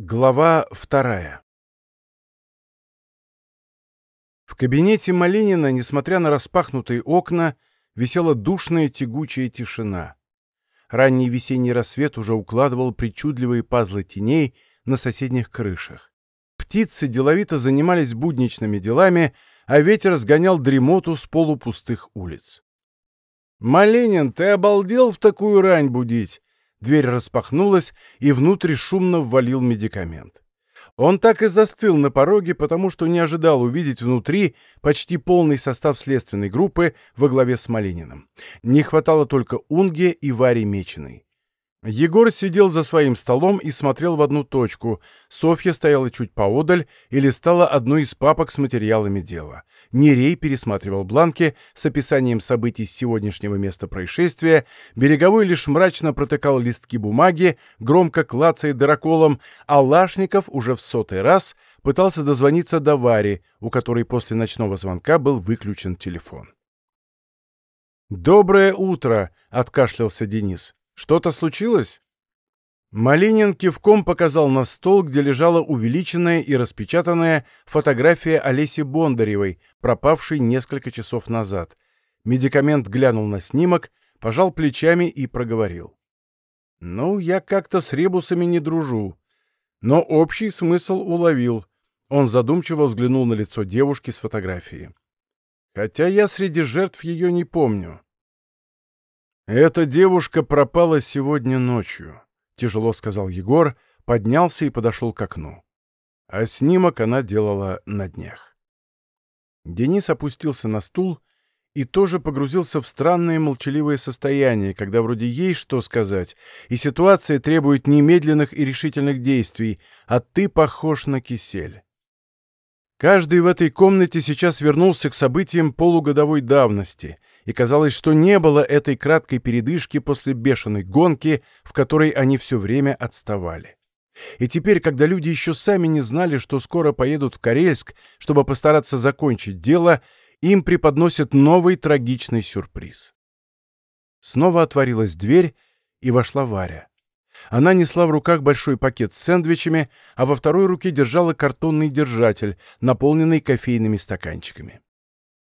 Глава вторая В кабинете Малинина, несмотря на распахнутые окна, висела душная тягучая тишина. Ранний весенний рассвет уже укладывал причудливые пазлы теней на соседних крышах. Птицы деловито занимались будничными делами, а ветер сгонял дремоту с полупустых улиц. «Малинин, ты обалдел в такую рань будить?» Дверь распахнулась, и внутрь шумно ввалил медикамент. Он так и застыл на пороге, потому что не ожидал увидеть внутри почти полный состав следственной группы во главе с Малининым. Не хватало только Унге и Вари Меченой. Егор сидел за своим столом и смотрел в одну точку. Софья стояла чуть поодаль и листала одну из папок с материалами дела. Нерей пересматривал бланки с описанием событий с сегодняшнего места происшествия, Береговой лишь мрачно протыкал листки бумаги, громко клацая дыроколом, а Лашников уже в сотый раз пытался дозвониться до Вари, у которой после ночного звонка был выключен телефон. «Доброе утро!» — откашлялся Денис. Что-то случилось?» Малинин кивком показал на стол, где лежала увеличенная и распечатанная фотография Олеси Бондаревой, пропавшей несколько часов назад. Медикамент глянул на снимок, пожал плечами и проговорил. «Ну, я как-то с ребусами не дружу». Но общий смысл уловил. Он задумчиво взглянул на лицо девушки с фотографии. «Хотя я среди жертв ее не помню». «Эта девушка пропала сегодня ночью», — тяжело сказал Егор, поднялся и подошел к окну. А снимок она делала на днях. Денис опустился на стул и тоже погрузился в странное молчаливое состояние, когда вроде есть что сказать, и ситуация требует немедленных и решительных действий, а ты похож на кисель. Каждый в этой комнате сейчас вернулся к событиям полугодовой давности, и казалось, что не было этой краткой передышки после бешеной гонки, в которой они все время отставали. И теперь, когда люди еще сами не знали, что скоро поедут в Карельск, чтобы постараться закончить дело, им преподносят новый трагичный сюрприз. Снова отворилась дверь, и вошла Варя. Она несла в руках большой пакет с сэндвичами, а во второй руке держала картонный держатель, наполненный кофейными стаканчиками.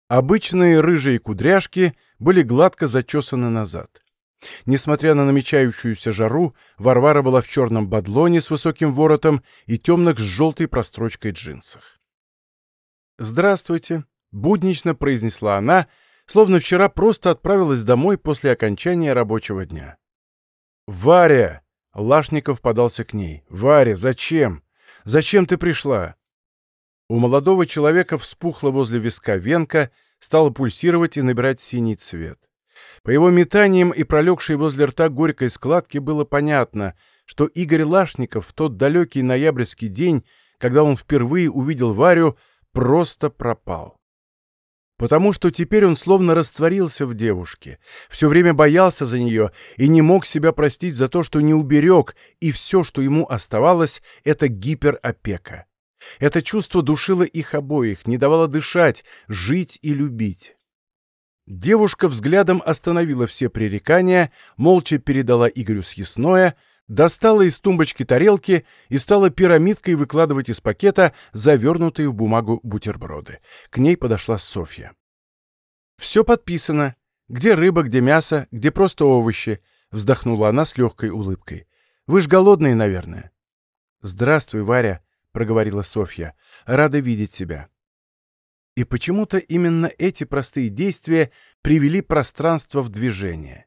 Обычные рыжие кудряшки были гладко зачесаны назад. Несмотря на намечающуюся жару, Варвара была в черном бадлоне с высоким воротом и темных с желтой прострочкой джинсах. «Здравствуйте», — буднично произнесла она, словно вчера просто отправилась домой после окончания рабочего дня. «Варя!» Лашников подался к ней. «Варя, зачем? Зачем ты пришла?» У молодого человека вспухла возле виска венка, стала пульсировать и набирать синий цвет. По его метаниям и пролегшей возле рта горькой складке было понятно, что Игорь Лашников в тот далекий ноябрьский день, когда он впервые увидел Варю, просто пропал. Потому что теперь он словно растворился в девушке, все время боялся за нее и не мог себя простить за то, что не уберег, и все, что ему оставалось, — это гиперопека. Это чувство душило их обоих, не давало дышать, жить и любить. Девушка взглядом остановила все пререкания, молча передала Игорю съестное, достала из тумбочки тарелки и стала пирамидкой выкладывать из пакета завернутые в бумагу бутерброды. К ней подошла Софья. «Все подписано. Где рыба, где мясо, где просто овощи», — вздохнула она с легкой улыбкой. «Вы ж голодные, наверное». «Здравствуй, Варя», — проговорила Софья. «Рада видеть тебя». И почему-то именно эти простые действия привели пространство в движение.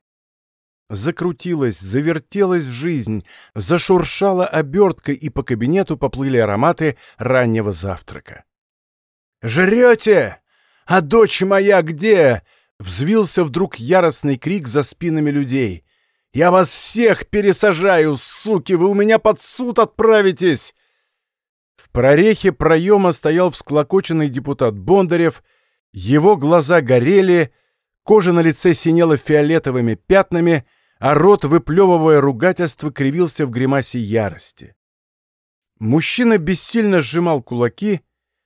Закрутилась, завертелась жизнь, зашуршала обертка, и по кабинету поплыли ароматы раннего завтрака. «Жрете? А дочь моя где?» — взвился вдруг яростный крик за спинами людей. «Я вас всех пересажаю, суки! Вы у меня под суд отправитесь!» В прорехе проема стоял всклокоченный депутат Бондарев, его глаза горели, кожа на лице синела фиолетовыми пятнами — а рот, выплевывая ругательство, кривился в гримасе ярости. Мужчина бессильно сжимал кулаки,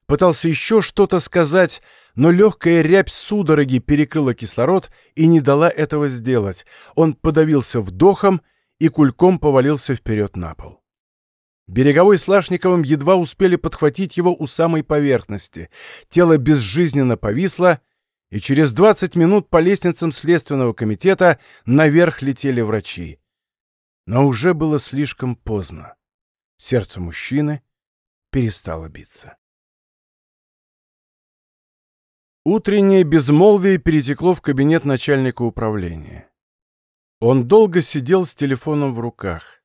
пытался еще что-то сказать, но легкая рябь судороги перекрыла кислород и не дала этого сделать. Он подавился вдохом и кульком повалился вперед на пол. Береговой с Лашниковым едва успели подхватить его у самой поверхности. Тело безжизненно повисло, и через 20 минут по лестницам Следственного комитета наверх летели врачи. Но уже было слишком поздно. Сердце мужчины перестало биться. Утреннее безмолвие перетекло в кабинет начальника управления. Он долго сидел с телефоном в руках.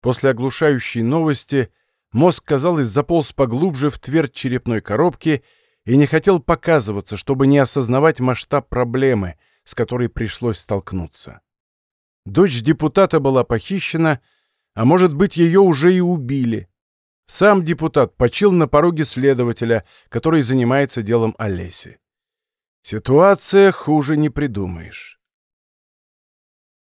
После оглушающей новости мозг, казалось, заполз поглубже в твердь черепной коробки и не хотел показываться, чтобы не осознавать масштаб проблемы, с которой пришлось столкнуться. Дочь депутата была похищена, а может быть, ее уже и убили. Сам депутат почил на пороге следователя, который занимается делом Олеси. Ситуация хуже не придумаешь.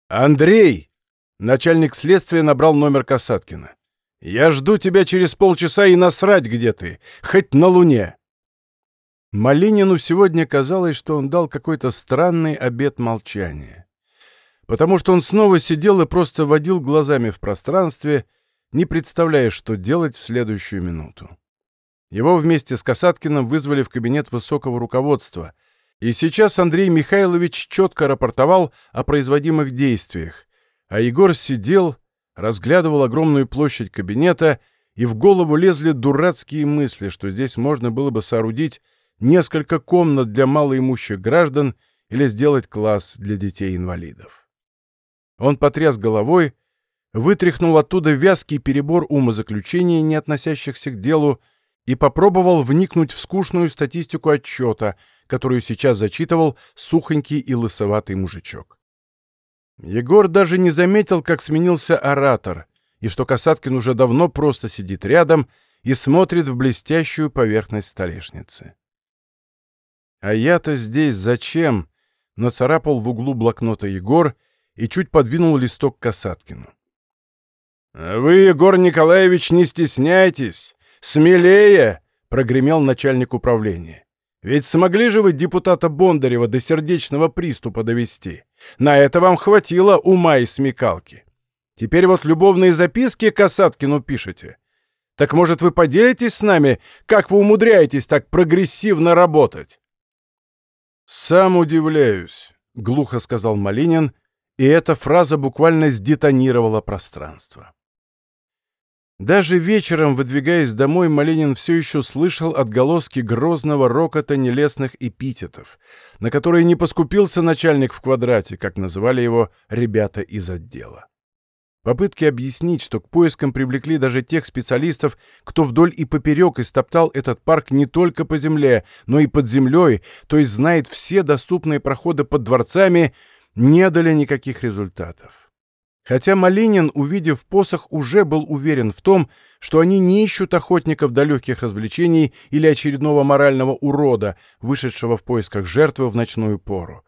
«Андрей!» Начальник следствия набрал номер Касаткина. «Я жду тебя через полчаса и насрать, где ты, хоть на Луне!» Малинину сегодня казалось, что он дал какой-то странный обет молчания. Потому что он снова сидел и просто водил глазами в пространстве, не представляя, что делать в следующую минуту. Его вместе с Касаткиным вызвали в кабинет высокого руководства, и сейчас Андрей Михайлович четко рапортовал о производимых действиях, а Егор сидел, разглядывал огромную площадь кабинета, и в голову лезли дурацкие мысли, что здесь можно было бы соорудить несколько комнат для малоимущих граждан или сделать класс для детей-инвалидов. Он потряс головой, вытряхнул оттуда вязкий перебор умозаключений, не относящихся к делу, и попробовал вникнуть в скучную статистику отчета, которую сейчас зачитывал сухонький и лысоватый мужичок. Егор даже не заметил, как сменился оратор, и что Касаткин уже давно просто сидит рядом и смотрит в блестящую поверхность столешницы. «А я-то здесь зачем?» — нацарапал в углу блокнота Егор и чуть подвинул листок Касаткину. «А «Вы, Егор Николаевич, не стесняйтесь! Смелее!» — прогремел начальник управления. Ведь смогли же вы депутата Бондарева до сердечного приступа довести. На это вам хватило ума и смекалки. Теперь вот любовные записки Касаткину пишете. Так может вы поделитесь с нами, как вы умудряетесь так прогрессивно работать? «Сам удивляюсь», — глухо сказал Малинин, и эта фраза буквально сдетонировала пространство. Даже вечером, выдвигаясь домой, Малинин все еще слышал отголоски грозного рокота нелестных эпитетов, на которые не поскупился начальник в квадрате, как называли его ребята из отдела. Попытки объяснить, что к поискам привлекли даже тех специалистов, кто вдоль и поперек истоптал этот парк не только по земле, но и под землей, то есть знает все доступные проходы под дворцами, не дали никаких результатов. Хотя Малинин, увидев посох, уже был уверен в том, что они не ищут охотников до легких развлечений или очередного морального урода, вышедшего в поисках жертвы в ночную пору.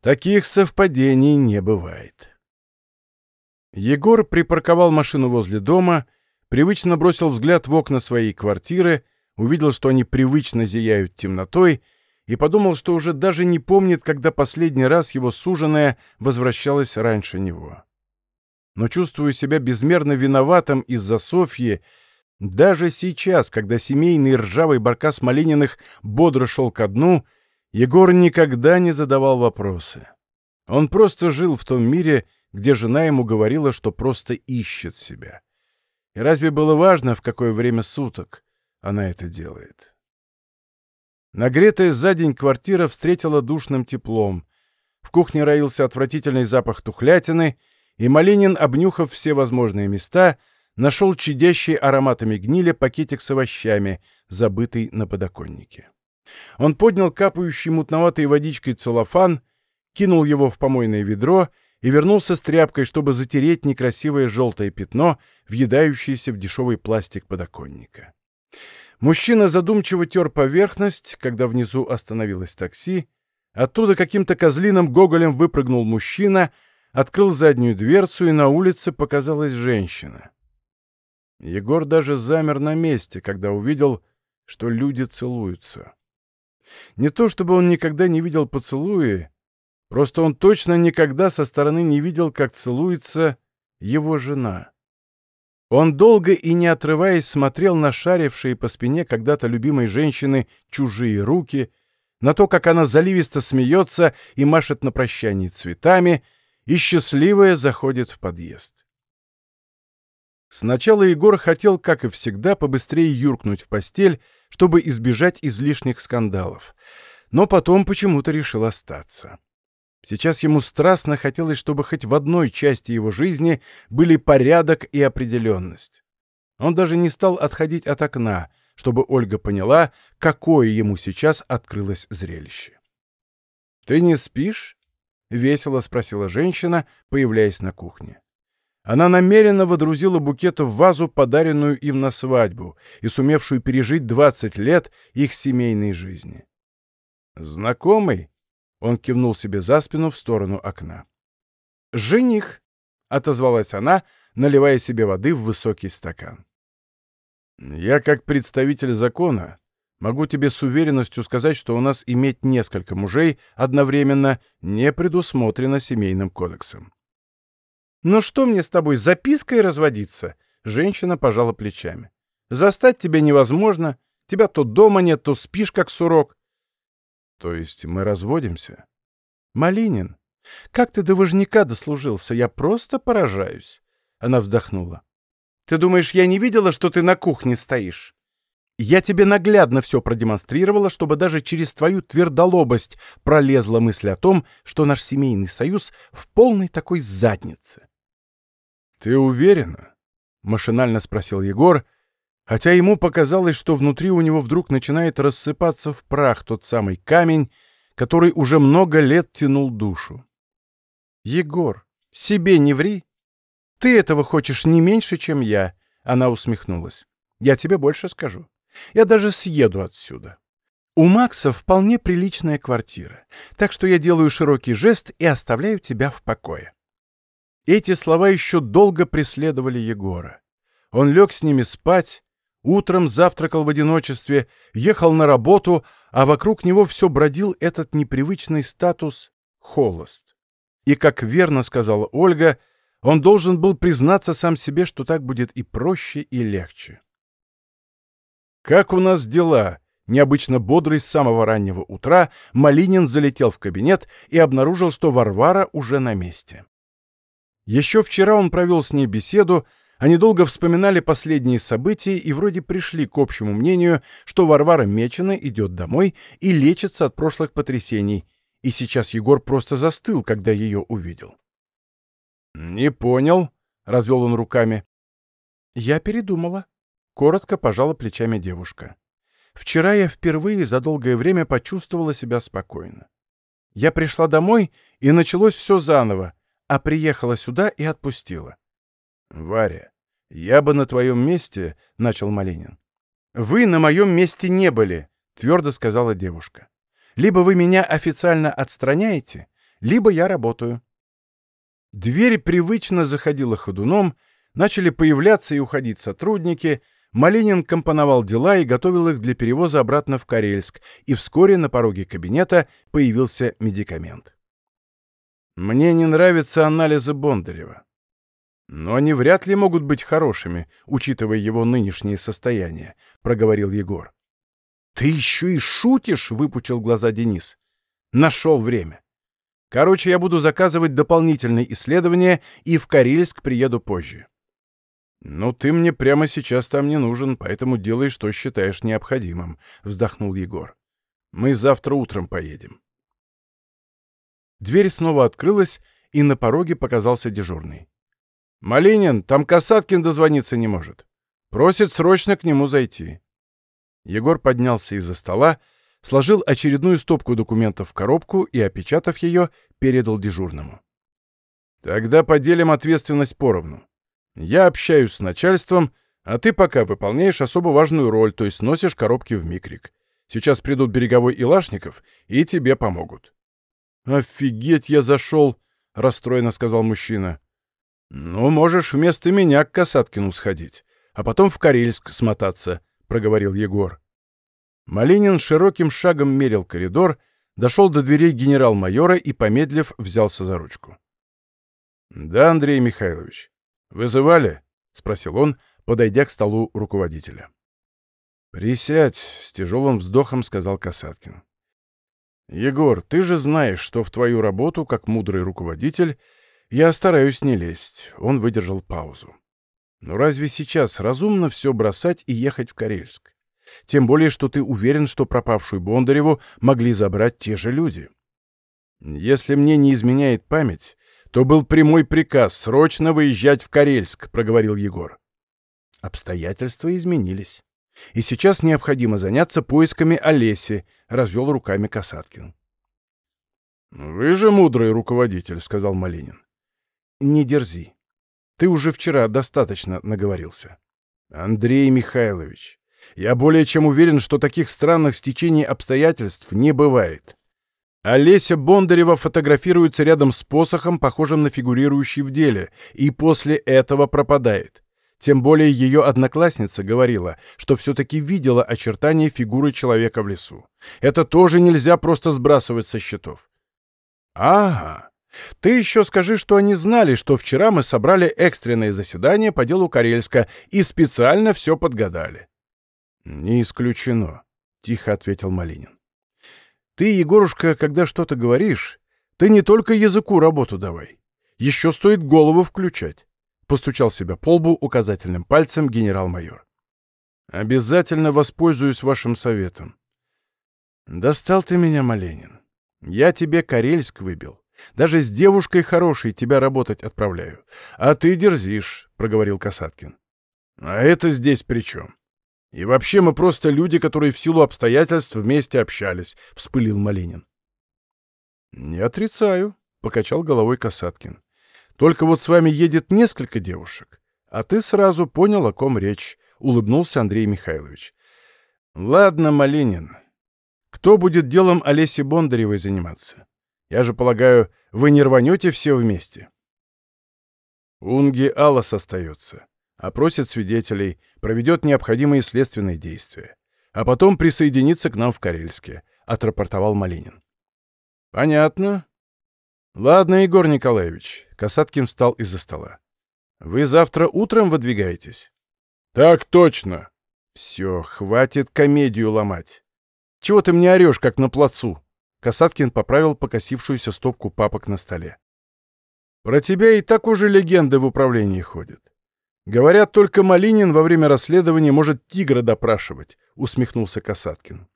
Таких совпадений не бывает. Егор припарковал машину возле дома, привычно бросил взгляд в окна своей квартиры, увидел, что они привычно зияют темнотой, и подумал, что уже даже не помнит, когда последний раз его суженая возвращалась раньше него но чувствую себя безмерно виноватым из-за Софьи, даже сейчас, когда семейный ржавый баркас Малининых бодро шел ко дну, Егор никогда не задавал вопросы. Он просто жил в том мире, где жена ему говорила, что просто ищет себя. И разве было важно, в какое время суток она это делает? Нагретая за день квартира встретила душным теплом. В кухне роился отвратительный запах тухлятины — и Малинин, обнюхав все возможные места, нашел чадящий ароматами гниля пакетик с овощами, забытый на подоконнике. Он поднял капающий мутноватой водичкой целлофан, кинул его в помойное ведро и вернулся с тряпкой, чтобы затереть некрасивое желтое пятно, въедающееся в дешевый пластик подоконника. Мужчина задумчиво тер поверхность, когда внизу остановилось такси. Оттуда каким-то козлиным гоголем выпрыгнул мужчина — открыл заднюю дверцу, и на улице показалась женщина. Егор даже замер на месте, когда увидел, что люди целуются. Не то чтобы он никогда не видел поцелуи, просто он точно никогда со стороны не видел, как целуется его жена. Он долго и не отрываясь смотрел на шарившие по спине когда-то любимой женщины чужие руки, на то, как она заливисто смеется и машет на прощании цветами, и счастливая заходит в подъезд. Сначала Егор хотел, как и всегда, побыстрее юркнуть в постель, чтобы избежать излишних скандалов, но потом почему-то решил остаться. Сейчас ему страстно хотелось, чтобы хоть в одной части его жизни были порядок и определенность. Он даже не стал отходить от окна, чтобы Ольга поняла, какое ему сейчас открылось зрелище. «Ты не спишь?» — весело спросила женщина, появляясь на кухне. Она намеренно водрузила букет в вазу, подаренную им на свадьбу, и сумевшую пережить 20 лет их семейной жизни. «Знакомый?» Он кивнул себе за спину в сторону окна. «Жених!» — отозвалась она, наливая себе воды в высокий стакан. «Я, как представитель закона, могу тебе с уверенностью сказать, что у нас иметь несколько мужей одновременно не предусмотрено семейным кодексом». «Ну что мне с тобой, запиской разводиться?» Женщина пожала плечами. «Застать тебя невозможно. Тебя то дома нет, то спишь, как сурок. То есть мы разводимся? Малинин, как ты до вожняка дослужился? Я просто поражаюсь. Она вздохнула. Ты думаешь, я не видела, что ты на кухне стоишь? Я тебе наглядно все продемонстрировала, чтобы даже через твою твердолобость пролезла мысль о том, что наш семейный союз в полной такой заднице. — Ты уверена? — машинально спросил Егор, хотя ему показалось, что внутри у него вдруг начинает рассыпаться в прах тот самый камень, который уже много лет тянул душу. «Егор, себе не ври. Ты этого хочешь не меньше, чем я», — она усмехнулась. «Я тебе больше скажу. Я даже съеду отсюда. У Макса вполне приличная квартира, так что я делаю широкий жест и оставляю тебя в покое». Эти слова еще долго преследовали Егора. Он лег с ними спать, Утром завтракал в одиночестве, ехал на работу, а вокруг него все бродил этот непривычный статус «холост». И, как верно сказала Ольга, он должен был признаться сам себе, что так будет и проще, и легче. «Как у нас дела?» Необычно бодрый с самого раннего утра, Малинин залетел в кабинет и обнаружил, что Варвара уже на месте. Еще вчера он провел с ней беседу, они долго вспоминали последние события и вроде пришли к общему мнению, что Варвара Мечина идет домой и лечится от прошлых потрясений, и сейчас Егор просто застыл, когда ее увидел. «Не понял», — развел он руками. «Я передумала», — коротко пожала плечами девушка. «Вчера я впервые за долгое время почувствовала себя спокойно. Я пришла домой, и началось все заново, а приехала сюда и отпустила. «Варя, я бы на твоем месте...» — начал Малинин. «Вы на моем месте не были», — твердо сказала девушка. «Либо вы меня официально отстраняете, либо я работаю». Дверь привычно заходила ходуном, начали появляться и уходить сотрудники, Малинин компоновал дела и готовил их для перевоза обратно в Карельск, и вскоре на пороге кабинета появился медикамент. «Мне не нравятся анализы Бондарева. «Но они вряд ли могут быть хорошими, учитывая его нынешнее состояние», — проговорил Егор. «Ты еще и шутишь?» — выпучил глаза Денис. «Нашел время. Короче, я буду заказывать дополнительные исследования и в Карельск приеду позже». «Ну, ты мне прямо сейчас там не нужен, поэтому делай, что считаешь необходимым», — вздохнул Егор. «Мы завтра утром поедем». Дверь снова открылась, и на пороге показался дежурный. «Малинин, там Касаткин дозвониться не может. Просит срочно к нему зайти». Егор поднялся из-за стола, сложил очередную стопку документов в коробку и, опечатав ее, передал дежурному. «Тогда поделим ответственность поровну. Я общаюсь с начальством, а ты пока выполняешь особо важную роль, то есть носишь коробки в микрик. Сейчас придут береговой Илашников, и тебе помогут». «Офигеть, я зашел!» — расстроенно сказал мужчина. «Ну, можешь вместо меня к Касаткину сходить, а потом в Карельск смотаться», — проговорил Егор. Малинин широким шагом мерил коридор, дошел до дверей генерал-майора и, помедлив, взялся за ручку. «Да, Андрей Михайлович. Вызывали?» — спросил он, подойдя к столу руководителя. «Присядь», — с тяжелым вздохом сказал Касаткин. «Егор, ты же знаешь, что в твою работу, как мудрый руководитель, я стараюсь не лезть». Он выдержал паузу. «Но разве сейчас разумно все бросать и ехать в Карельск? Тем более, что ты уверен, что пропавшую Бондареву могли забрать те же люди. Если мне не изменяет память, то был прямой приказ срочно выезжать в Карельск», — проговорил Егор. Обстоятельства изменились. И сейчас необходимо заняться поисками Олеси, — развел руками Касаткин. «Вы же мудрый руководитель», — сказал Малинин. «Не дерзи. Ты уже вчера достаточно наговорился. Андрей Михайлович, я более чем уверен, что таких странных стечений обстоятельств не бывает. Олеся Бондарева фотографируется рядом с посохом, похожим на фигурирующий в деле, и после этого пропадает. Тем более ее одноклассница говорила, что все-таки видела очертания фигуры человека в лесу. Это тоже нельзя просто сбрасывать со счетов. Ага. Ты еще скажи, что они знали, что вчера мы собрали экстренное заседание по делу Карельска и специально все подгадали. Не исключено, тихо ответил Малинин. Ты, Егорушка, когда что-то говоришь, ты не только языку работу давай. Еще стоит голову включать. Постучал себя по лбу указательным пальцем генерал-майор. «Обязательно воспользуюсь вашим советом». «Достал ты меня, Маленин. Я тебе Карельск выбил. Даже с девушкой хорошей тебя работать отправляю. А ты дерзишь», — проговорил Касаткин. «А это здесь при чем? И вообще мы просто люди, которые в силу обстоятельств вместе общались», — вспылил Малинин. «Не отрицаю», — покачал головой Касаткин. Только вот с вами едет несколько девушек, а ты сразу понял, о ком речь», — улыбнулся Андрей Михайлович. «Ладно, Малинин. Кто будет делом Олеси Бондаревой заниматься? Я же полагаю, вы не рванете все вместе?» Унги Аллас остается, опросит свидетелей, проведет необходимые следственные действия, а потом присоединится к нам в Карельске», — отрапортовал Малинин. «Понятно. «Ладно, Егор Николаевич», — Касаткин встал из-за стола. «Вы завтра утром выдвигаетесь?» «Так точно!» «Все, хватит комедию ломать. Чего ты мне орешь, как на плацу?» Касаткин поправил покосившуюся стопку папок на столе. «Про тебя и так уже легенды в управлении ходят. Говорят, только Малинин во время расследования может тигра допрашивать», — усмехнулся Касаткин.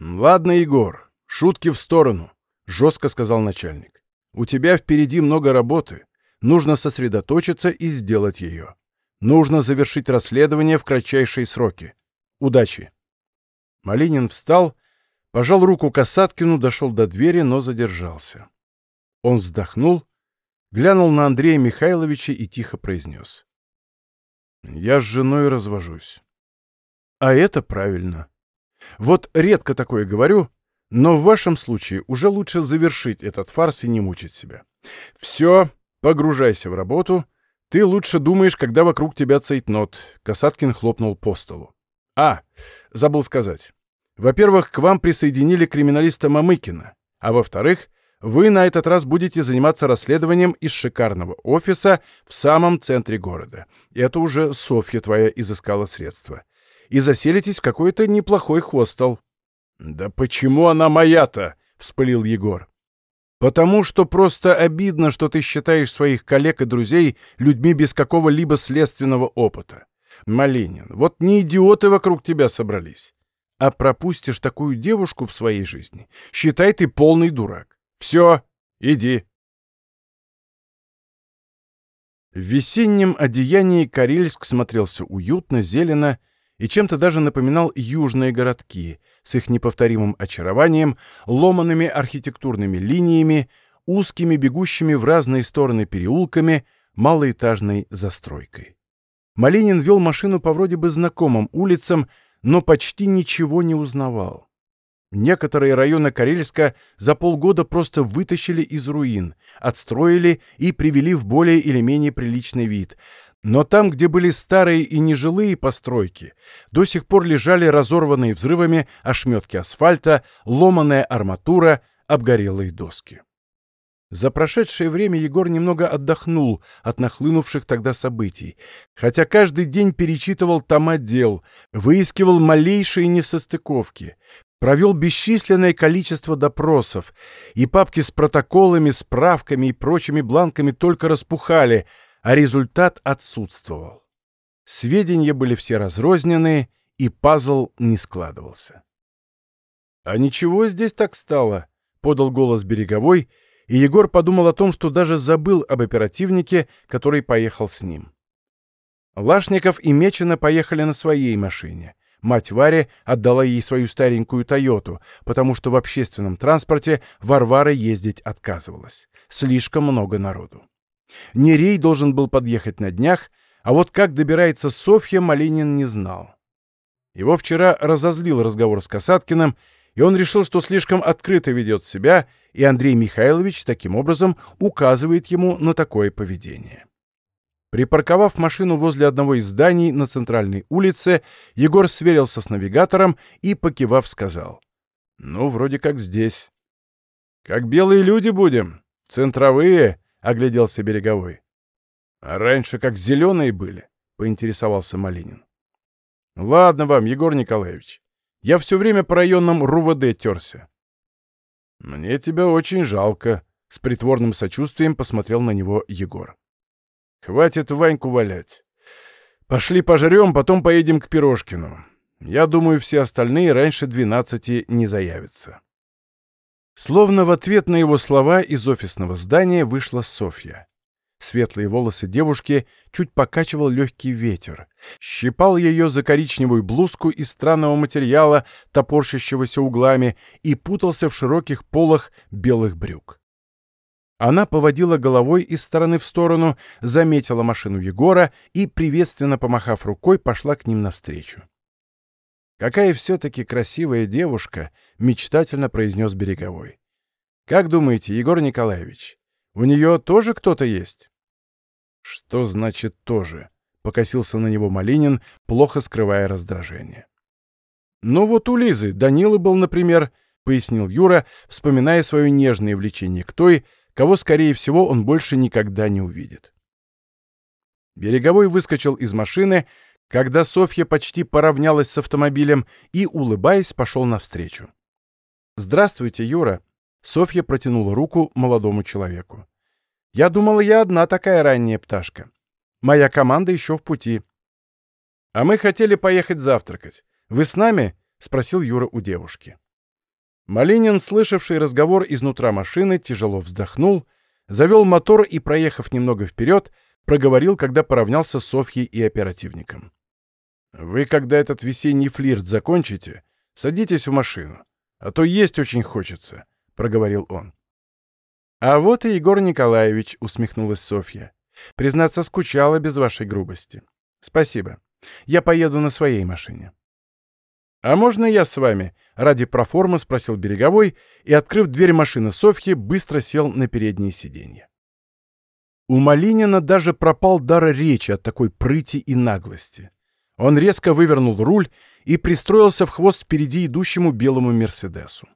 «Ладно, Егор, шутки в сторону. — жестко сказал начальник. «У тебя впереди много работы. Нужно сосредоточиться и сделать ее. Нужно завершить расследование в кратчайшие сроки. Удачи!» Малинин встал, пожал руку Касаткину, дошел до двери, но задержался. Он вздохнул, глянул на Андрея Михайловича и тихо произнес. «Я с женой развожусь». «А это правильно. Вот редко такое говорю, но в вашем случае уже лучше завершить этот фарс и не мучить себя. Все, погружайся в работу. Ты лучше думаешь, когда вокруг тебя цейтнот. Касаткин хлопнул по столу. А, забыл сказать. Во-первых, к вам присоединили криминалиста Мамыкина. А во-вторых, вы на этот раз будете заниматься расследованием из шикарного офиса в самом центре города. Это уже Софья твоя изыскала средства. И заселитесь в какой-то неплохой хостел. «Да почему она моя-то?» — вспылил Егор. «Потому что просто обидно, что ты считаешь своих коллег и друзей людьми без какого-либо следственного опыта. Малинин, вот не идиоты вокруг тебя собрались. А пропустишь такую девушку в своей жизни, считай ты полный дурак. Все, иди». В весеннем одеянии Карельск смотрелся уютно, зелено и чем-то даже напоминал южные городки — с их неповторимым очарованием, ломанными архитектурными линиями, узкими бегущими в разные стороны переулками, малоэтажной застройкой. Малинин вел машину по вроде бы знакомым улицам, но почти ничего не узнавал. Некоторые районы Карельска за полгода просто вытащили из руин, отстроили и привели в более или менее приличный вид, но там, где были старые и нежилые постройки, до сих пор лежали разорванные взрывами ошметки асфальта, ломаная арматура, обгорелые доски. За прошедшее время Егор немного отдохнул от нахлынувших тогда событий, хотя каждый день перечитывал тома дел, выискивал малейшие несостыковки, провел бесчисленное количество допросов, и папки с протоколами, справками и прочими бланками только распухали, а результат отсутствовал. Сведения были все разрозненные, и пазл не складывался. «А ничего здесь так стало», — подал голос Береговой, — и Егор подумал о том, что даже забыл об оперативнике, который поехал с ним. Лашников и Мечина поехали на своей машине. Мать Варя отдала ей свою старенькую «Тойоту», потому что в общественном транспорте Варвара ездить отказывалась. Слишком много народу. Нерей должен был подъехать на днях, а вот как добирается Софья, Малинин не знал. Его вчера разозлил разговор с Касаткиным, и он решил, что слишком открыто ведет себя — и Андрей Михайлович таким образом указывает ему на такое поведение. Припарковав машину возле одного из зданий на центральной улице, Егор сверился с навигатором и, покивав, сказал. «Ну, вроде как здесь». «Как белые люди будем? Центровые?» — огляделся Береговой. «А раньше как зеленые были?» — поинтересовался Малинин. «Ладно вам, Егор Николаевич. Я все время по районам РУВД терся. «Мне тебя очень жалко», — с притворным сочувствием посмотрел на него Егор. «Хватит Ваньку валять. Пошли пожрем, потом поедем к Пирожкину. Я думаю, все остальные раньше двенадцати не заявятся». Словно в ответ на его слова из офисного здания вышла Софья. Светлые волосы девушки чуть покачивал легкий ветер. Щипал ее за коричневую блузку из странного материала, топорщащегося углами, и путался в широких полах белых брюк. Она поводила головой из стороны в сторону, заметила машину Егора и, приветственно помахав рукой, пошла к ним навстречу. «Какая все-таки красивая девушка!» — мечтательно произнес Береговой. «Как думаете, Егор Николаевич, у нее тоже кто-то есть?» «Что значит «тоже»?» — покосился на него Малинин, плохо скрывая раздражение. «Ну вот у Лизы, Данила был, например», — пояснил Юра, вспоминая свое нежное влечение к той, кого, скорее всего, он больше никогда не увидит. Береговой выскочил из машины, когда Софья почти поравнялась с автомобилем и, улыбаясь, пошел навстречу. «Здравствуйте, Юра!» Софья протянула руку молодому человеку. Я думала, я одна такая ранняя пташка. Моя команда еще в пути. А мы хотели поехать завтракать. Вы с нами? Спросил Юра у девушки. Малинин, слышавший разговор изнутра машины, тяжело вздохнул, завел мотор и, проехав немного вперед, проговорил, когда поравнялся с Софьей и оперативником. «Вы, когда этот весенний флирт закончите, садитесь в машину, а то есть очень хочется», — проговорил он. «А вот и Егор Николаевич», — усмехнулась Софья. «Признаться, скучала без вашей грубости. Спасибо. Я поеду на своей машине». «А можно я с вами?» — ради проформы спросил Береговой и, открыв дверь машины Софьи, быстро сел на переднее сиденье. У Малинина даже пропал дар речи от такой прыти и наглости. Он резко вывернул руль и пристроился в хвост впереди идущему белому «Мерседесу».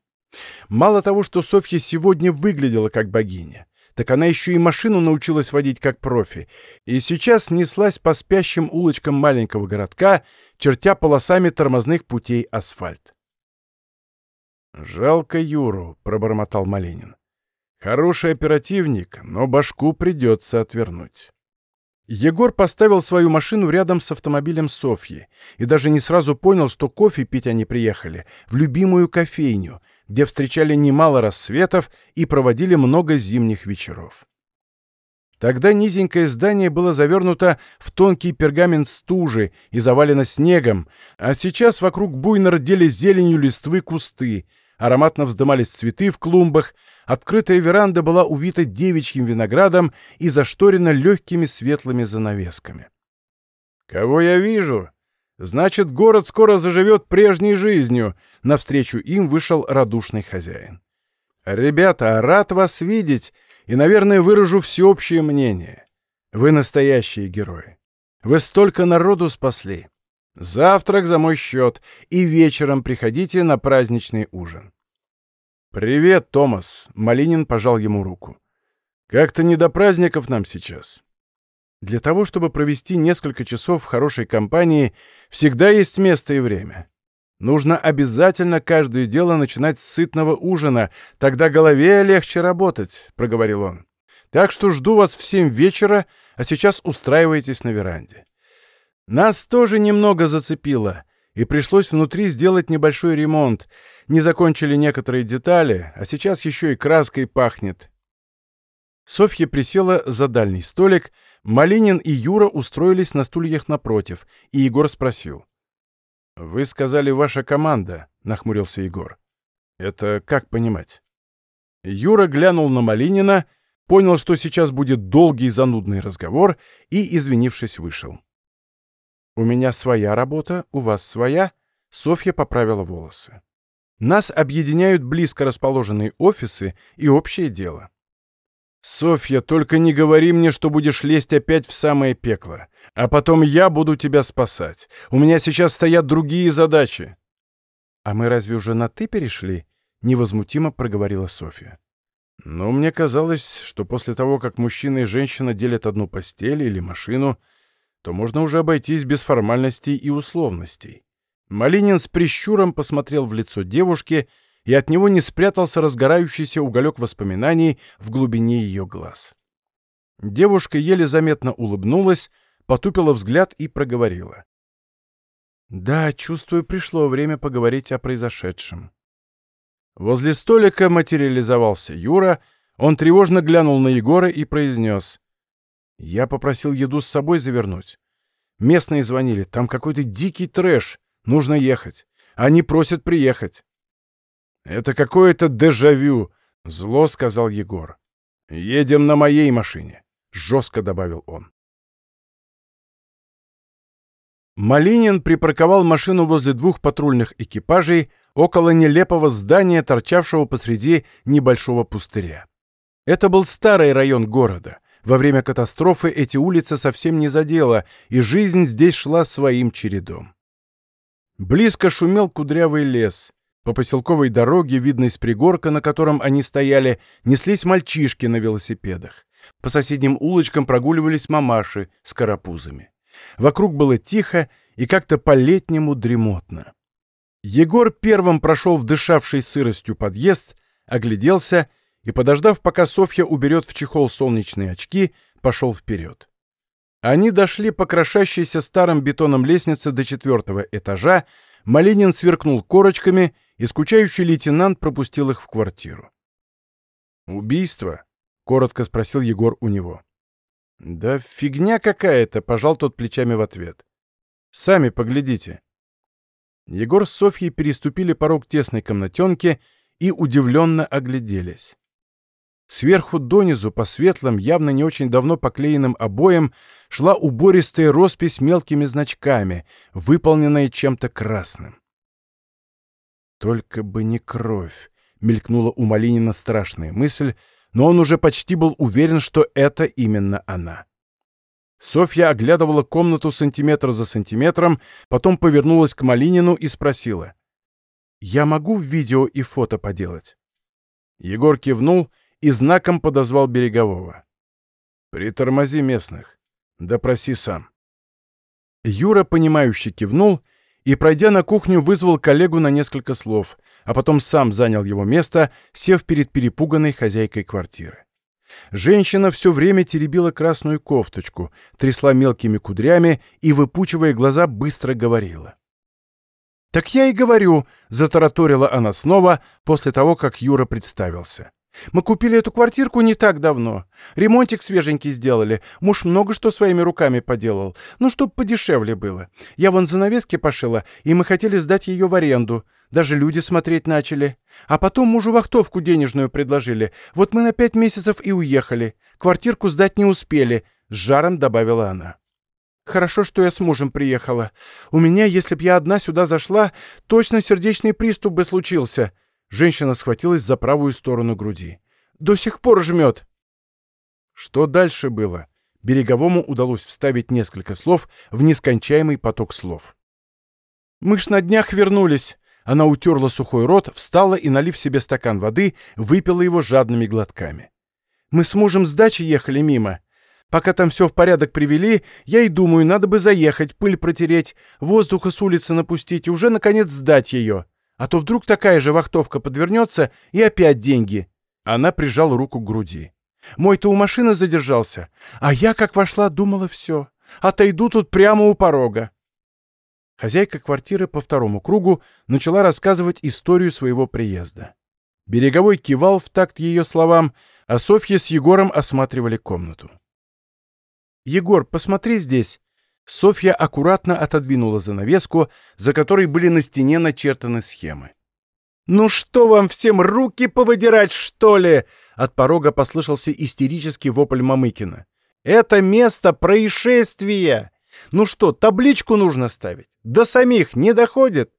Мало того, что Софья сегодня выглядела как богиня, так она еще и машину научилась водить как профи, и сейчас неслась по спящим улочкам маленького городка, чертя полосами тормозных путей асфальт. «Жалко Юру», — пробормотал Маленин. «Хороший оперативник, но башку придется отвернуть». Егор поставил свою машину рядом с автомобилем Софьи и даже не сразу понял, что кофе пить они приехали в любимую кофейню, где встречали немало рассветов и проводили много зимних вечеров. Тогда низенькое здание было завернуто в тонкий пергамент стужи и завалено снегом, а сейчас вокруг буйно родили зеленью листвы кусты, ароматно вздымались цветы в клумбах, открытая веранда была увита девичьим виноградом и зашторена легкими светлыми занавесками. «Кого я вижу?» Значит, город скоро заживет прежней жизнью. Навстречу им вышел радушный хозяин. Ребята, рад вас видеть и, наверное, выражу всеобщее мнение. Вы настоящие герои. Вы столько народу спасли. Завтрак за мой счет, и вечером приходите на праздничный ужин. «Привет, Томас!» — Малинин пожал ему руку. Как-то не до праздников нам сейчас. Для того, чтобы провести несколько часов в хорошей компании, всегда есть место и время. Нужно обязательно каждое дело начинать с сытного ужина, тогда голове легче работать», — проговорил он. «Так что жду вас в семь вечера, а сейчас устраивайтесь на веранде». Нас тоже немного зацепило, и пришлось внутри сделать небольшой ремонт. Не закончили некоторые детали, а сейчас еще и краской пахнет. Софья присела за дальний столик, Малинин и Юра устроились на стульях напротив, и Егор спросил. «Вы сказали, ваша команда», — нахмурился Егор. «Это как понимать?» Юра глянул на Малинина, понял, что сейчас будет долгий занудный разговор, и, извинившись, вышел. «У меня своя работа, у вас своя», — Софья поправила волосы. «Нас объединяют близко расположенные офисы и общее дело». «Софья, только не говори мне, что будешь лезть опять в самое пекло, а потом я буду тебя спасать. У меня сейчас стоят другие задачи». «А мы разве уже на «ты» перешли?» — невозмутимо проговорила Софья. «Но мне казалось, что после того, как мужчина и женщина делят одну постель или машину, то можно уже обойтись без формальностей и условностей. Малинин с прищуром посмотрел в лицо девушки, и от него не спрятался разгорающийся уголек воспоминаний в глубине ее глаз. Девушка еле заметно улыбнулась, потупила взгляд и проговорила. «Да, чувствую, пришло время поговорить о произошедшем». Возле столика материализовался Юра, он тревожно глянул на Егора и произнес. Я попросил еду с собой завернуть. Местные звонили, там какой-то дикий трэш, нужно ехать. Они просят приехать. Это какое-то дежавю, зло сказал Егор. Едем на моей машине, жестко добавил он. Малинин припарковал машину возле двух патрульных экипажей около нелепого здания, торчавшего посреди небольшого пустыря. Это был старый район города, во время катастрофы эти улицы совсем не задело, и жизнь здесь шла своим чередом. Близко шумел кудрявый лес. По поселковой дороге, видной с пригорка, на котором они стояли, неслись мальчишки на велосипедах. По соседним улочкам прогуливались мамаши с карапузами. Вокруг было тихо и как-то по-летнему дремотно. Егор первым прошел в дышавший сыростью подъезд, огляделся и, подождав, пока Софья уберет в чехол солнечные очки, пошел вперед. Они дошли по крошащейся старым бетоном лестнице до четвертого этажа, Малинин сверкнул корочками, и скучающий лейтенант пропустил их в квартиру. «Убийство?» — коротко спросил Егор у него. «Да фигня какая-то», — пожал тот плечами в ответ. «Сами поглядите». Егор с Софьей переступили порог тесной комнатенки и удивленно огляделись. Сверху донизу, по светлым, явно не очень давно поклеенным обоям, шла убористая роспись мелкими значками, выполненная чем-то красным. «Только бы не кровь!» — мелькнула у Малинина страшная мысль, но он уже почти был уверен, что это именно она. Софья оглядывала комнату сантиметр за сантиметром, потом повернулась к Малинину и спросила. «Я могу видео и фото поделать?» Егор кивнул и знаком подозвал Берегового. «Притормози местных. Допроси сам». Юра, понимающе кивнул и, пройдя на кухню, вызвал коллегу на несколько слов, а потом сам занял его место, сев перед перепуганной хозяйкой квартиры. Женщина все время теребила красную кофточку, трясла мелкими кудрями и, выпучивая глаза, быстро говорила. «Так я и говорю», — затараторила она снова после того, как Юра представился. Мы купили эту квартирку не так давно. Ремонтик свеженький сделали. Муж много что своими руками поделал. Ну, чтоб подешевле было. Я вон занавески пошила, и мы хотели сдать ее в аренду. Даже люди смотреть начали. А потом мужу вахтовку денежную предложили. Вот мы на пять месяцев и уехали. Квартирку сдать не успели, — с жаром добавила она. Хорошо, что я с мужем приехала. У меня, если б я одна сюда зашла, точно сердечный приступ бы случился. Женщина схватилась за правую сторону груди. «До сих пор жмет!» Что дальше было? Береговому удалось вставить несколько слов в нескончаемый поток слов. «Мы ж на днях вернулись!» Она утерла сухой рот, встала и, налив себе стакан воды, выпила его жадными глотками. Мы с мужем с дачи ехали мимо. Пока там все в порядок привели, я и думаю, надо бы заехать, пыль протереть, воздуха с улицы напустить и уже, наконец, сдать ее. А то вдруг такая же вахтовка подвернется и опять деньги». Она прижала руку к груди. «Мой-то у машины задержался, а я, как вошла, думала все. Отойду тут прямо у порога». Хозяйка квартиры по второму кругу начала рассказывать историю своего приезда. Береговой кивал в такт ее словам, а Софья с Егором осматривали комнату. «Егор, посмотри здесь!» Софья аккуратно отодвинула занавеску, за которой были на стене начертаны схемы. «Ну что вам всем руки повыдирать, что ли?» От порога послышался истерический вопль Мамыкина. «Это место происшествия! Ну что, табличку нужно ставить? До самих не доходит!»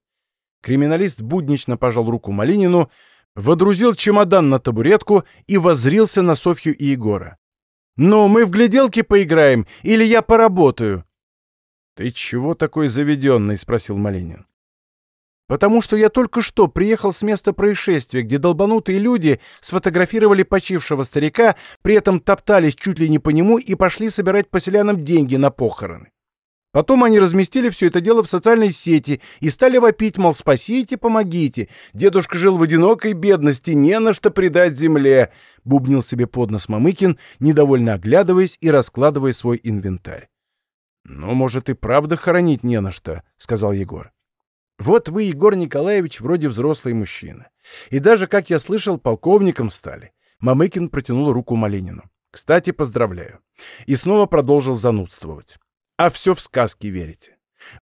Криминалист буднично пожал руку Малинину, водрузил чемодан на табуретку и возрился на Софью и Егора. «Ну, мы в гляделки поиграем, или я поработаю?» «Ты чего такой заведенный?» — спросил Малинин. «Потому что я только что приехал с места происшествия, где долбанутые люди сфотографировали почившего старика, при этом топтались чуть ли не по нему и пошли собирать поселянам деньги на похороны. Потом они разместили все это дело в социальной сети и стали вопить, мол, спасите, помогите. Дедушка жил в одинокой бедности, не на что предать земле. Бубнил себе под нос Мамыкин, недовольно оглядываясь и раскладывая свой инвентарь. «Ну, может, и правда хоронить не на что», — сказал Егор. «Вот вы, Егор Николаевич, вроде взрослый мужчина. И даже, как я слышал, полковником стали». Мамыкин протянул руку Малинину. «Кстати, поздравляю». И снова продолжил занудствовать а все в сказки верите.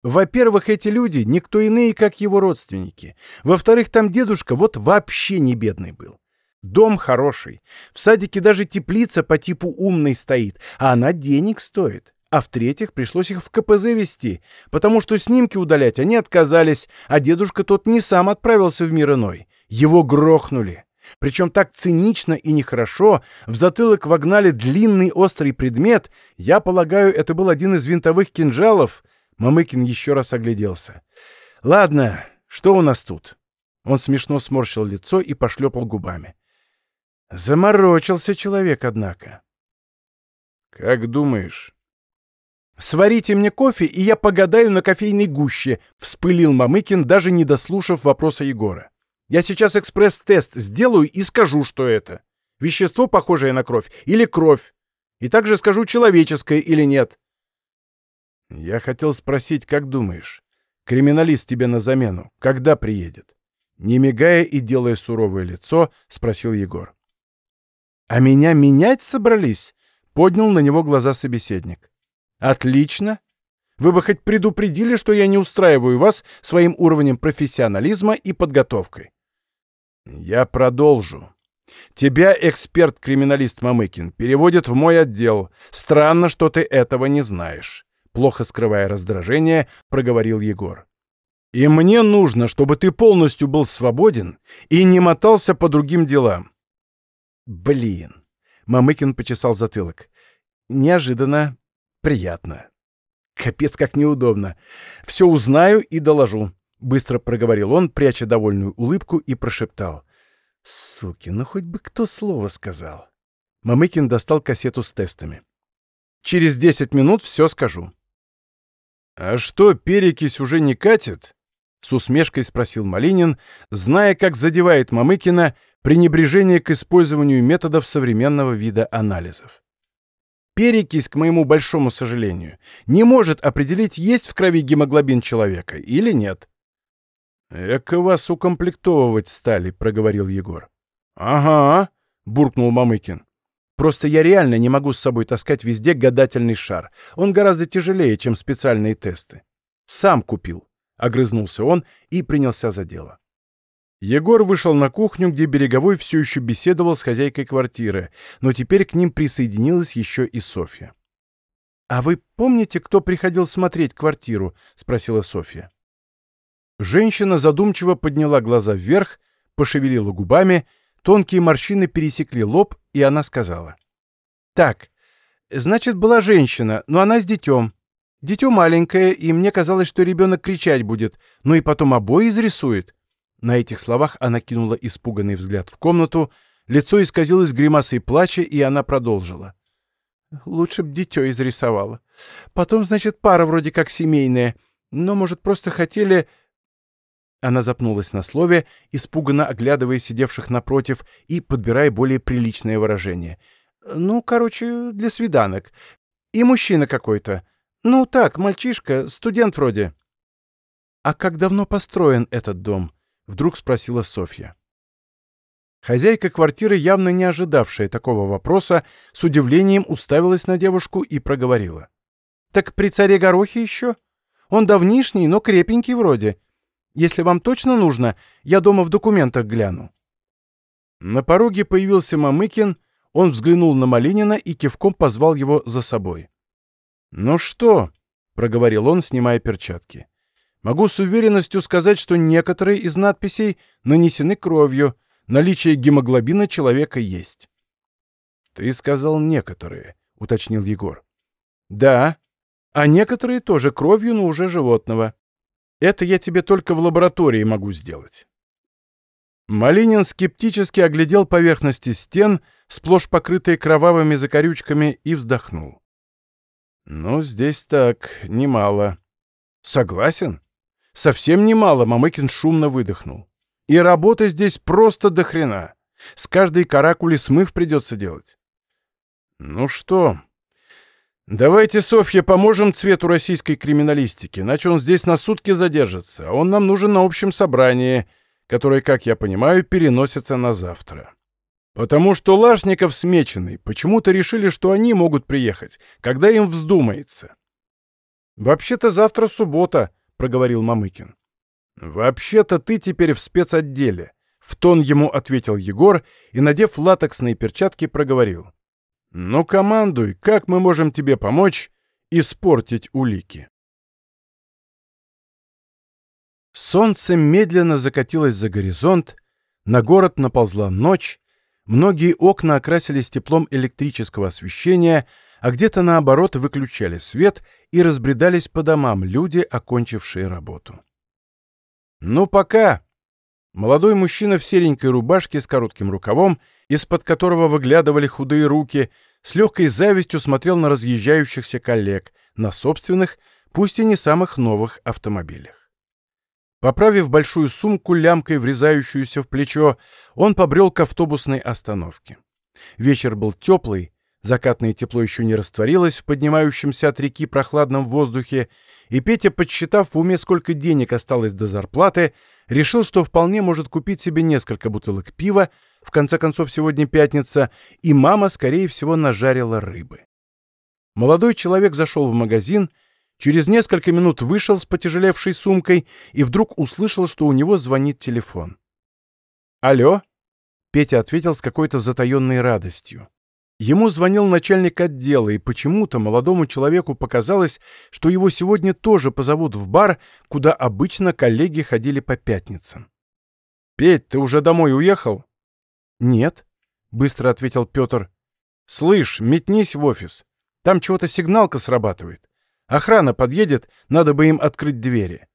Во-первых, эти люди никто иные, как его родственники. Во-вторых, там дедушка вот вообще не бедный был. Дом хороший. В садике даже теплица по типу умной стоит, а она денег стоит. А в-третьих, пришлось их в КПЗ вести, потому что снимки удалять они отказались, а дедушка тот не сам отправился в мир иной. Его грохнули. Причем так цинично и нехорошо, в затылок вогнали длинный острый предмет, я полагаю, это был один из винтовых кинжалов. Мамыкин еще раз огляделся. «Ладно, что у нас тут?» Он смешно сморщил лицо и пошлепал губами. Заморочился человек, однако. «Как думаешь?» «Сварите мне кофе, и я погадаю на кофейной гуще», — вспылил Мамыкин, даже не дослушав вопроса Егора. Я сейчас экспресс-тест сделаю и скажу, что это. Вещество, похожее на кровь, или кровь. И также скажу, человеческое или нет. Я хотел спросить, как думаешь, криминалист тебе на замену, когда приедет? Не мигая и делая суровое лицо, спросил Егор. А меня менять собрались? Поднял на него глаза собеседник. Отлично. Вы бы хоть предупредили, что я не устраиваю вас своим уровнем профессионализма и подготовкой. Я продолжу. Тебя эксперт-криминалист Мамыкин переводит в мой отдел. Странно, что ты этого не знаешь. Плохо скрывая раздражение, проговорил Егор. И мне нужно, чтобы ты полностью был свободен и не мотался по другим делам. Блин. Мамыкин почесал затылок. Неожиданно приятно. Капец, как неудобно. Все узнаю и доложу. Быстро проговорил он, пряча довольную улыбку, и прошептал. «Суки, ну хоть бы кто слово сказал». Мамыкин достал кассету с тестами. «Через десять минут все скажу». «А что, перекись уже не катит?» — с усмешкой спросил Малинин, зная, как задевает Мамыкина пренебрежение к использованию методов современного вида анализов. Перекись, к моему большому сожалению, не может определить, есть в крови гемоглобин человека или нет. «Эко вас укомплектовывать стали», — проговорил Егор. «Ага», — буркнул Мамыкин. «Просто я реально не могу с собой таскать везде гадательный шар. Он гораздо тяжелее, чем специальные тесты. Сам купил», — огрызнулся он и принялся за дело. Егор вышел на кухню, где Береговой все еще беседовал с хозяйкой квартиры, но теперь к ним присоединилась еще и Софья. «А вы помните, кто приходил смотреть квартиру?» — спросила Софья. Женщина задумчиво подняла глаза вверх, пошевелила губами, тонкие морщины пересекли лоб, и она сказала. «Так, значит, была женщина, но она с детем. Дитё маленькое, и мне казалось, что ребенок кричать будет, но и потом обои изрисует». На этих словах она кинула испуганный взгляд в комнату, Лицо исказилось гримасой плача, и она продолжила. «Лучше б дитё изрисовала. Потом, значит, пара вроде как семейная. Но, может, просто хотели...» Она запнулась на слове, испуганно оглядывая сидевших напротив и подбирая более приличное выражение. «Ну, короче, для свиданок. И мужчина какой-то. Ну, так, мальчишка, студент вроде». «А как давно построен этот дом?» — вдруг спросила Софья. Хозяйка квартиры, явно не ожидавшая такого вопроса, с удивлением уставилась на девушку и проговорила. «Так при царе Горохе еще? Он давнишний, но крепенький вроде. Если вам точно нужно, я дома в документах гляну». На пороге появился Мамыкин, он взглянул на Малинина и кивком позвал его за собой. «Ну что?» — проговорил он, снимая перчатки. «Могу с уверенностью сказать, что некоторые из надписей нанесены кровью, наличие гемоглобина человека есть. Ты сказал некоторые, уточнил Егор. Да, а некоторые тоже кровью, но уже животного. Это я тебе только в лаборатории могу сделать. Малинин скептически оглядел поверхности стен, сплошь покрытые кровавыми закорючками, и вздохнул. «Ну, здесь так, немало». «Согласен?» «Совсем немало», — Мамыкин шумно выдохнул. И работы здесь просто до хрена. С каждой каракули смыв придется делать. Ну что, давайте, Софья, поможем цвету российской криминалистики, иначе он здесь на сутки задержится, а он нам нужен на общем собрании, которое, как я понимаю, переносится на завтра. Потому что Лашников с почему-то решили, что они могут приехать, когда им вздумается. «Вообще-то завтра суббота», — проговорил Мамыкин. «Вообще-то ты теперь в спецотделе», — в тон ему ответил Егор и, надев латексные перчатки, проговорил. «Ну, командуй, как мы можем тебе помочь испортить улики?» Солнце медленно закатилось за горизонт, на город наползла ночь, многие окна окрасились теплом электрического освещения, а где-то наоборот выключали свет и разбредались по домам люди, окончившие работу. «Ну, пока!» Молодой мужчина в серенькой рубашке с коротким рукавом, из-под которого выглядывали худые руки, с легкой завистью смотрел на разъезжающихся коллег, на собственных, пусть и не самых новых автомобилях. Поправив большую сумку, лямкой врезающуюся в плечо, он побрел к автобусной остановке. Вечер был теплый, закатное тепло еще не растворилось в поднимающемся от реки прохладном воздухе, и Петя, подсчитав в уме, сколько денег осталось до зарплаты, решил, что вполне может купить себе несколько бутылок пива, в конце концов сегодня пятница, и мама, скорее всего, нажарила рыбы. Молодой человек зашел в магазин, через несколько минут вышел с потяжелевшей сумкой и вдруг услышал, что у него звонит телефон. «Алло?» — Петя ответил с какой-то затаенной радостью. Ему звонил начальник отдела, и почему-то молодому человеку показалось, что его сегодня тоже позовут в бар, куда обычно коллеги ходили по пятницам. «Петь, ты уже домой уехал?» «Нет», — быстро ответил Петр. «Слышь, метнись в офис. Там чего-то сигналка срабатывает. Охрана подъедет, надо бы им открыть двери».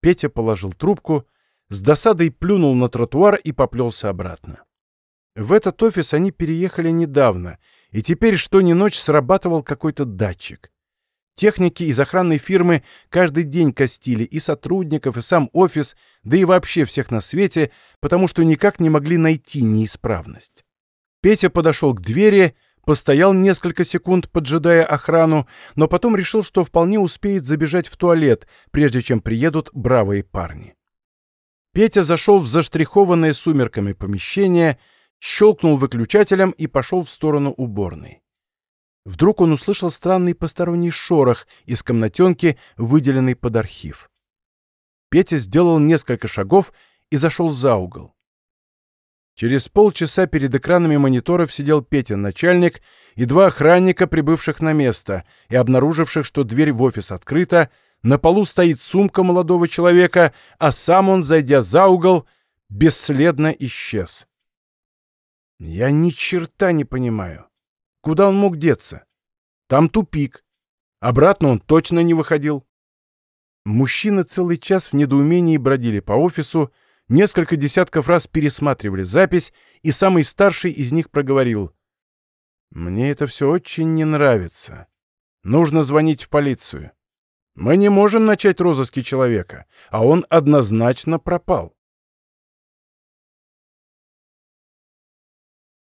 Петя положил трубку, с досадой плюнул на тротуар и поплелся обратно. В этот офис они переехали недавно, и теперь что ни ночь срабатывал какой-то датчик. Техники из охранной фирмы каждый день костили и сотрудников, и сам офис, да и вообще всех на свете, потому что никак не могли найти неисправность. Петя подошел к двери, постоял несколько секунд, поджидая охрану, но потом решил, что вполне успеет забежать в туалет, прежде чем приедут бравые парни. Петя зашел в заштрихованное сумерками помещение — щелкнул выключателем и пошел в сторону уборной. Вдруг он услышал странный посторонний шорох из комнатенки, выделенной под архив. Петя сделал несколько шагов и зашел за угол. Через полчаса перед экранами мониторов сидел Петин начальник и два охранника, прибывших на место и обнаруживших, что дверь в офис открыта, на полу стоит сумка молодого человека, а сам он, зайдя за угол, бесследно исчез. Я ни черта не понимаю. Куда он мог деться? Там тупик. Обратно он точно не выходил. Мужчины целый час в недоумении бродили по офису, несколько десятков раз пересматривали запись, и самый старший из них проговорил. «Мне это все очень не нравится. Нужно звонить в полицию. Мы не можем начать розыски человека, а он однозначно пропал».